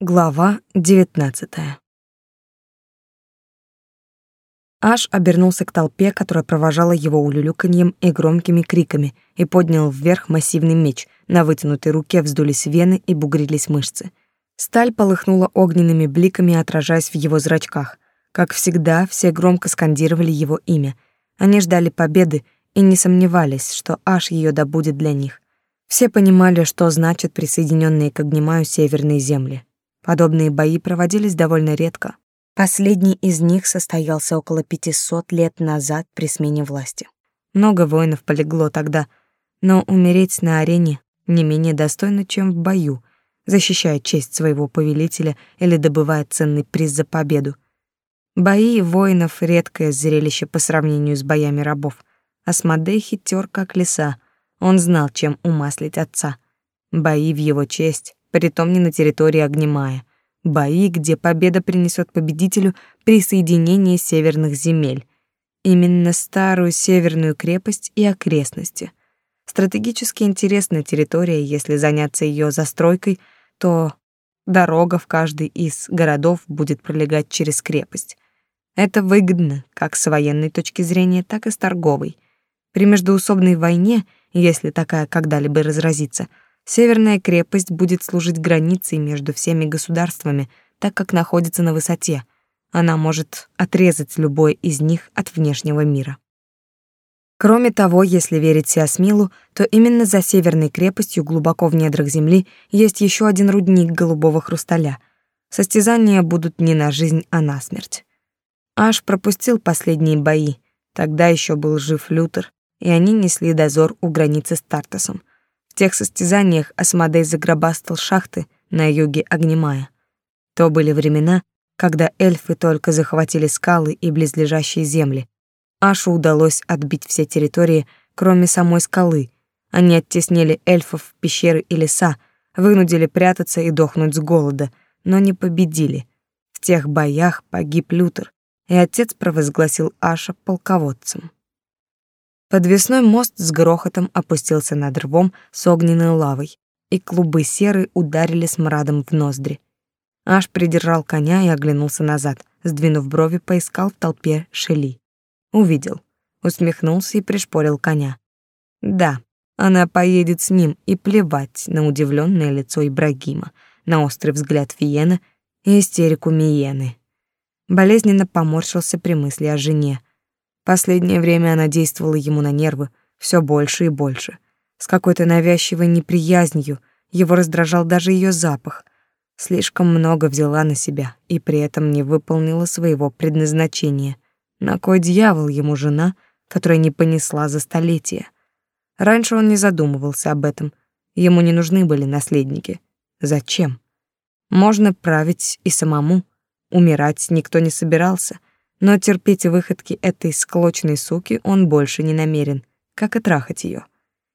Глава 19. Аш обернулся к толпе, которая провожала его улюлюканьем и громкими криками, и поднял вверх массивный меч. На вытянутой руке вздулись вены и бугрились мышцы. Сталь полыхнула огненными бликами, отражаясь в его зрачках. Как всегда, все громко скандировали его имя. Они ждали победы и не сомневались, что Аш ее добудет для них. Все понимали, что значит присоединенные к Огнемаю северные земли. Подобные бои проводились довольно редко. Последний из них состоялся около 500 лет назад при смене власти. Много воинов полегло тогда, но умереть на арене не менее достойно, чем в бою, защищая честь своего повелителя или добывая ценный приз за победу. Бои воинов — редкое зрелище по сравнению с боями рабов. Асмодей хитер как лиса, он знал, чем умаслить отца. Бои в его честь притом не на территории Огнемая. Бои, где победа принесет победителю присоединение северных земель. Именно старую северную крепость и окрестности. Стратегически интересная территория, если заняться ее застройкой, то дорога в каждый из городов будет пролегать через крепость. Это выгодно как с военной точки зрения, так и с торговой. При междоусобной войне, если такая когда-либо разразится, Северная крепость будет служить границей между всеми государствами, так как находится на высоте. Она может отрезать любой из них от внешнего мира. Кроме того, если верить Сиасмилу, то именно за северной крепостью глубоко в недрах земли есть еще один рудник голубого хрусталя. Состязания будут не на жизнь, а на смерть. Аш пропустил последние бои. Тогда еще был жив Лютер, и они несли дозор у границы с Тартасом тех состязаниях Асмодей загробастал шахты на юге Огнемая. То были времена, когда эльфы только захватили скалы и близлежащие земли. Ашу удалось отбить все территории, кроме самой скалы. Они оттеснили эльфов в пещеры и леса, вынудили прятаться и дохнуть с голода, но не победили. В тех боях погиб Лютер, и отец провозгласил Аша полководцем. Подвесной мост с грохотом опустился над рвом с огненной лавой, и клубы серы ударили смрадом в ноздри. Аж придержал коня и оглянулся назад, сдвинув брови, поискал в толпе Шели. Увидел, усмехнулся и пришпорил коня. Да, она поедет с ним, и плевать на удивленное лицо Ибрагима, на острый взгляд Фиена и истерику Миены. Болезненно поморщился при мысли о жене, Последнее время она действовала ему на нервы все больше и больше. С какой-то навязчивой неприязнью его раздражал даже ее запах. Слишком много взяла на себя и при этом не выполнила своего предназначения. На кой дьявол ему жена, которая не понесла за столетия? Раньше он не задумывался об этом. Ему не нужны были наследники. Зачем? Можно править и самому. Умирать никто не собирался — но терпеть выходки этой склочной суки он больше не намерен, как и трахать ее.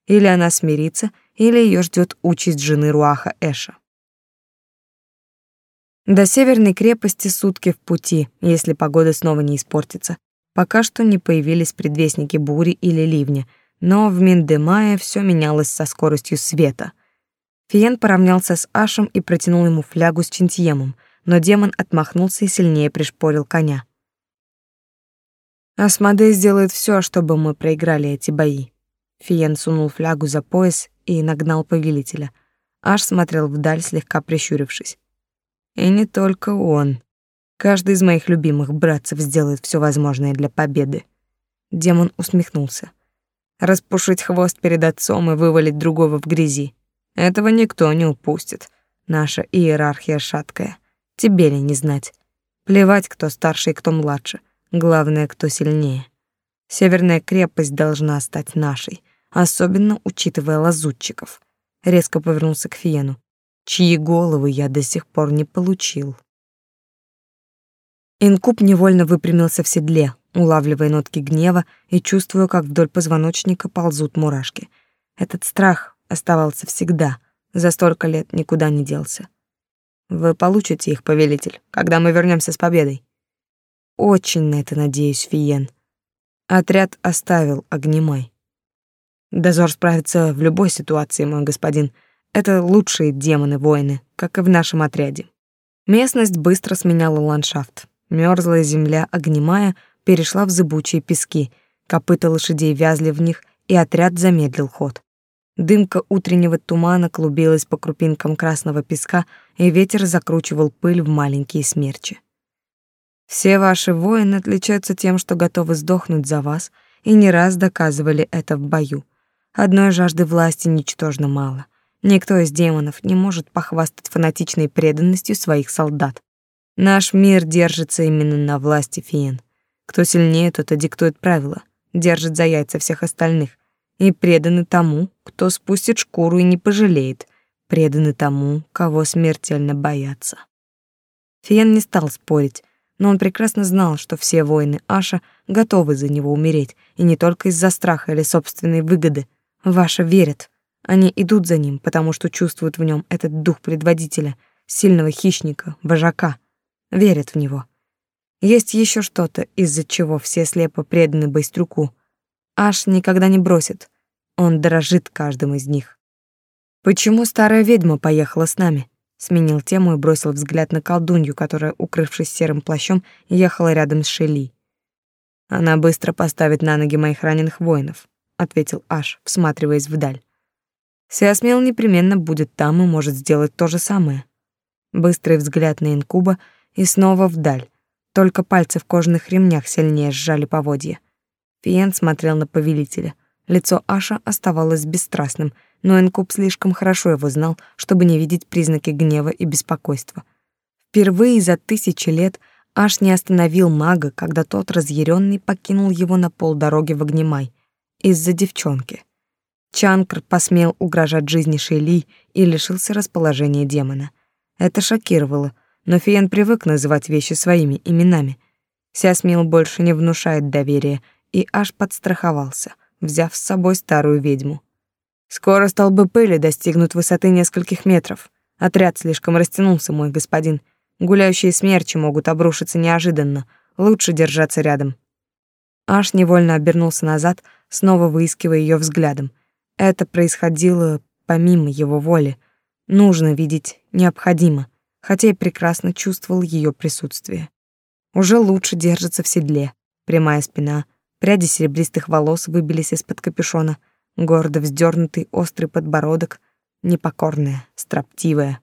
Или она смирится, или ее ждет участь жены Руаха Эша. До северной крепости сутки в пути, если погода снова не испортится. Пока что не появились предвестники бури или ливня, но в Миндемае все менялось со скоростью света. Фиен поравнялся с Ашем и протянул ему флягу с чинтьемом, но демон отмахнулся и сильнее пришпорил коня. Асмодей сделает все, чтобы мы проиграли эти бои. Фиен сунул флягу за пояс и нагнал повелителя. Аж смотрел вдаль, слегка прищурившись. И не только он. Каждый из моих любимых братцев сделает все возможное для победы. Демон усмехнулся. Распушить хвост перед отцом и вывалить другого в грязи. Этого никто не упустит. Наша иерархия шаткая. Тебе ли не знать? Плевать, кто старше и кто младше — Главное, кто сильнее. Северная крепость должна стать нашей, особенно учитывая лазутчиков. Резко повернулся к Фиену, чьи головы я до сих пор не получил. Инкуб невольно выпрямился в седле, улавливая нотки гнева и чувствуя, как вдоль позвоночника ползут мурашки. Этот страх оставался всегда, за столько лет никуда не делся. Вы получите их, повелитель, когда мы вернемся с победой. Очень на это надеюсь, Фиен. Отряд оставил Огнемай. Дозор справится в любой ситуации, мой господин. Это лучшие демоны-воины, как и в нашем отряде. Местность быстро сменяла ландшафт. Мёрзлая земля, огнемая, перешла в зыбучие пески, копыта лошадей вязли в них, и отряд замедлил ход. Дымка утреннего тумана клубилась по крупинкам красного песка, и ветер закручивал пыль в маленькие смерчи. Все ваши воины отличаются тем, что готовы сдохнуть за вас, и не раз доказывали это в бою. Одной жажды власти ничтожно мало. Никто из демонов не может похвастать фанатичной преданностью своих солдат. Наш мир держится именно на власти фиен. Кто сильнее, тот и диктует правила, держит за яйца всех остальных, и преданы тому, кто спустит шкуру и не пожалеет, преданы тому, кого смертельно боятся. Фиен не стал спорить, но он прекрасно знал, что все воины Аша готовы за него умереть, и не только из-за страха или собственной выгоды. Ваша верят. Они идут за ним, потому что чувствуют в нем этот дух предводителя, сильного хищника, вожака верят в него. Есть еще что-то, из-за чего все слепо преданы Байстрюку. Аш никогда не бросит. Он дорожит каждым из них. Почему старая ведьма поехала с нами? Сменил тему и бросил взгляд на колдунью, которая, укрывшись серым плащом, ехала рядом с Шелли. Она быстро поставит на ноги моих раненых воинов, ответил Аш, всматриваясь вдаль. Сиасмел непременно будет там и может сделать то же самое. Быстрый взгляд на инкуба, и снова вдаль. Только пальцы в кожаных ремнях сильнее сжали поводья. Фиен смотрел на повелителя. Лицо Аша оставалось бесстрастным, но Энкуб слишком хорошо его знал, чтобы не видеть признаки гнева и беспокойства. Впервые за тысячи лет Аш не остановил мага, когда тот разъяренный покинул его на полдороги в Огнемай из-за девчонки. Чанкр посмел угрожать жизни Шейли и лишился расположения демона. Это шокировало, но Фиен привык называть вещи своими именами. Сясмил больше не внушает доверия и аж подстраховался, взяв с собой старую ведьму. Скоро столбы пыли достигнут высоты нескольких метров. Отряд слишком растянулся, мой господин. Гуляющие смерчи могут обрушиться неожиданно. Лучше держаться рядом. Аш невольно обернулся назад, снова выискивая ее взглядом. Это происходило помимо его воли. Нужно видеть, необходимо хотя и прекрасно чувствовал ее присутствие. Уже лучше держится в седле, прямая спина, пряди серебристых волос выбились из-под капюшона, гордо вздернутый острый подбородок, непокорная, строптивая.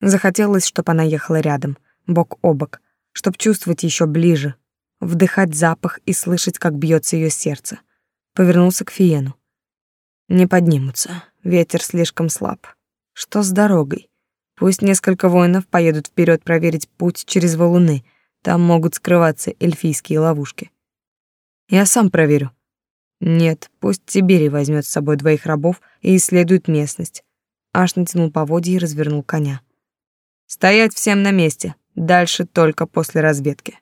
Захотелось, чтобы она ехала рядом, бок о бок, чтобы чувствовать еще ближе, вдыхать запах и слышать, как бьется ее сердце. Повернулся к Фиену. Не поднимутся, ветер слишком слаб. Что с дорогой? Пусть несколько воинов поедут вперед проверить путь через валуны. Там могут скрываться эльфийские ловушки. Я сам проверю. Нет, пусть Тиберий возьмет с собой двоих рабов и исследует местность. Аж натянул поводья и развернул коня. Стоять всем на месте. Дальше только после разведки.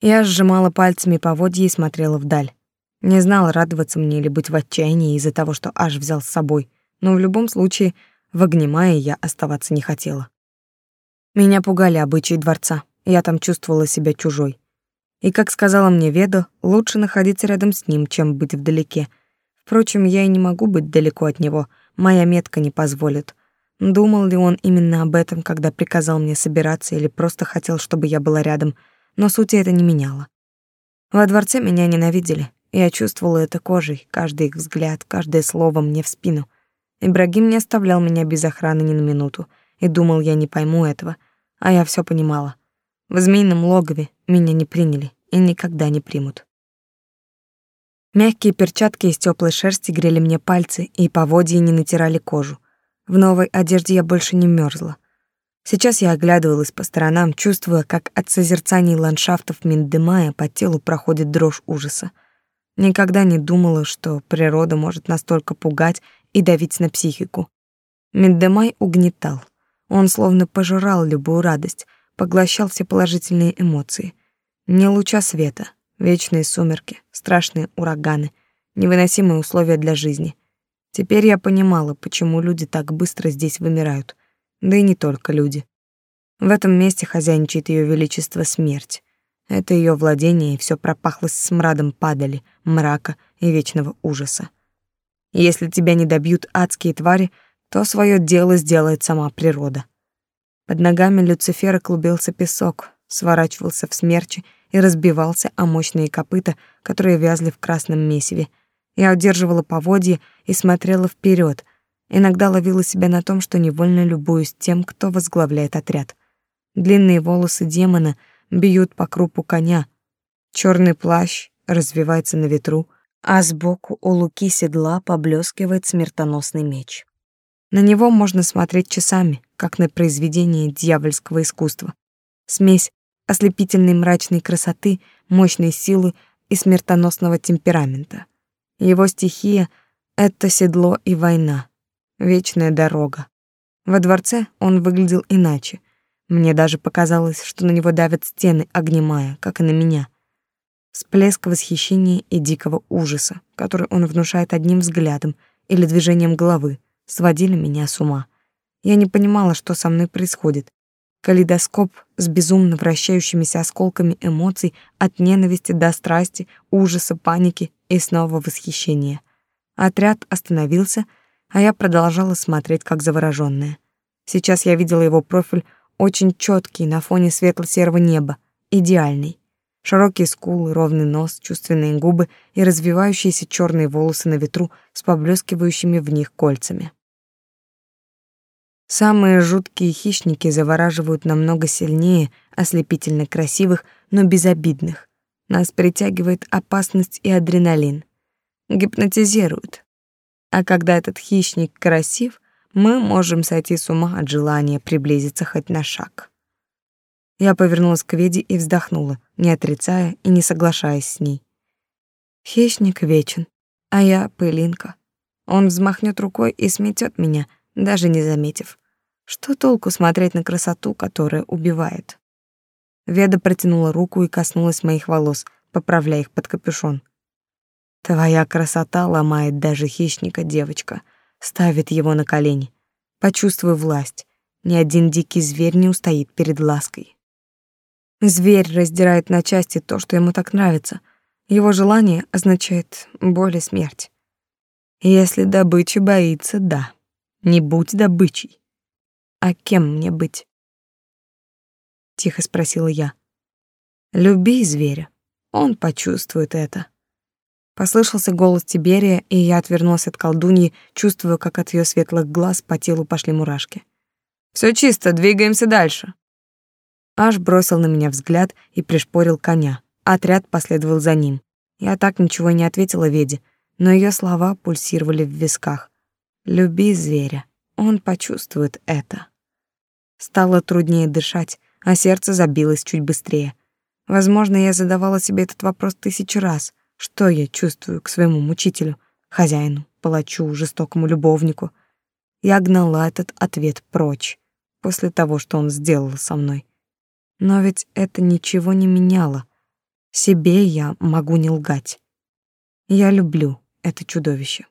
Я сжимала пальцами поводья и смотрела вдаль. Не знала, радоваться мне или быть в отчаянии из-за того, что Аж взял с собой, но в любом случае в Огнемае я оставаться не хотела. Меня пугали обычаи дворца, я там чувствовала себя чужой. И, как сказала мне Веда, лучше находиться рядом с ним, чем быть вдалеке. Впрочем, я и не могу быть далеко от него, моя метка не позволит. Думал ли он именно об этом, когда приказал мне собираться, или просто хотел, чтобы я была рядом, но сути это не меняло. Во дворце меня ненавидели, я чувствовала это кожей, каждый их взгляд, каждое слово мне в спину — Ибрагим не оставлял меня без охраны ни на минуту, и думал, я не пойму этого, а я все понимала. В змеином логове меня не приняли и никогда не примут. Мягкие перчатки из теплой шерсти грели мне пальцы, и поводья не натирали кожу. В новой одежде я больше не мерзла. Сейчас я оглядывалась по сторонам, чувствуя, как от созерцаний ландшафтов Миндемая по телу проходит дрожь ужаса. Никогда не думала, что природа может настолько пугать и давить на психику. Меддемай угнетал. Он словно пожирал любую радость, поглощал все положительные эмоции. Не луча света, вечные сумерки, страшные ураганы, невыносимые условия для жизни. Теперь я понимала, почему люди так быстро здесь вымирают. Да и не только люди. В этом месте хозяйничает ее величество смерть. Это ее владение, и все пропахло смрадом падали, мрака и вечного ужаса. Если тебя не добьют адские твари, то свое дело сделает сама природа. Под ногами Люцифера клубился песок, сворачивался в смерчи и разбивался о мощные копыта, которые вязли в красном месиве. Я удерживала поводья и смотрела вперед. Иногда ловила себя на том, что невольно любуюсь тем, кто возглавляет отряд. Длинные волосы демона бьют по крупу коня. Черный плащ развивается на ветру, а сбоку у луки седла поблескивает смертоносный меч. На него можно смотреть часами, как на произведение дьявольского искусства. Смесь ослепительной мрачной красоты, мощной силы и смертоносного темперамента. Его стихия — это седло и война, вечная дорога. Во дворце он выглядел иначе. Мне даже показалось, что на него давят стены, огнемая, как и на меня. Всплеск восхищения и дикого ужаса, который он внушает одним взглядом или движением головы, сводили меня с ума. Я не понимала, что со мной происходит. Калейдоскоп с безумно вращающимися осколками эмоций от ненависти до страсти, ужаса, паники и снова восхищения. Отряд остановился, а я продолжала смотреть как заворожённая. Сейчас я видела его профиль очень четкий на фоне светло-серого неба, идеальный. Широкие скулы, ровный нос, чувственные губы и развивающиеся черные волосы на ветру с поблескивающими в них кольцами. Самые жуткие хищники завораживают намного сильнее ослепительно красивых, но безобидных. Нас притягивает опасность и адреналин. Гипнотизируют. А когда этот хищник красив, мы можем сойти с ума от желания приблизиться хоть на шаг. Я повернулась к Веде и вздохнула, не отрицая и не соглашаясь с ней. Хищник вечен, а я пылинка. Он взмахнет рукой и сметет меня — даже не заметив. Что толку смотреть на красоту, которая убивает? Веда протянула руку и коснулась моих волос, поправляя их под капюшон. Твоя красота ломает даже хищника, девочка, ставит его на колени. Почувствуй власть. Ни один дикий зверь не устоит перед лаской. Зверь раздирает на части то, что ему так нравится. Его желание означает боль и смерть. Если добыча боится, да. Не будь добычей. А кем мне быть? Тихо спросила я. Люби зверя. Он почувствует это. Послышался голос Тиберия, и я отвернулась от колдуньи, чувствуя, как от ее светлых глаз по телу пошли мурашки. Все чисто, двигаемся дальше. Аж бросил на меня взгляд и пришпорил коня. Отряд последовал за ним. Я так ничего не ответила Веде, но ее слова пульсировали в висках. Люби зверя, он почувствует это. Стало труднее дышать, а сердце забилось чуть быстрее. Возможно, я задавала себе этот вопрос тысячу раз. Что я чувствую к своему мучителю, хозяину, палачу, жестокому любовнику? Я гнала этот ответ прочь после того, что он сделал со мной. Но ведь это ничего не меняло. Себе я могу не лгать. Я люблю это чудовище.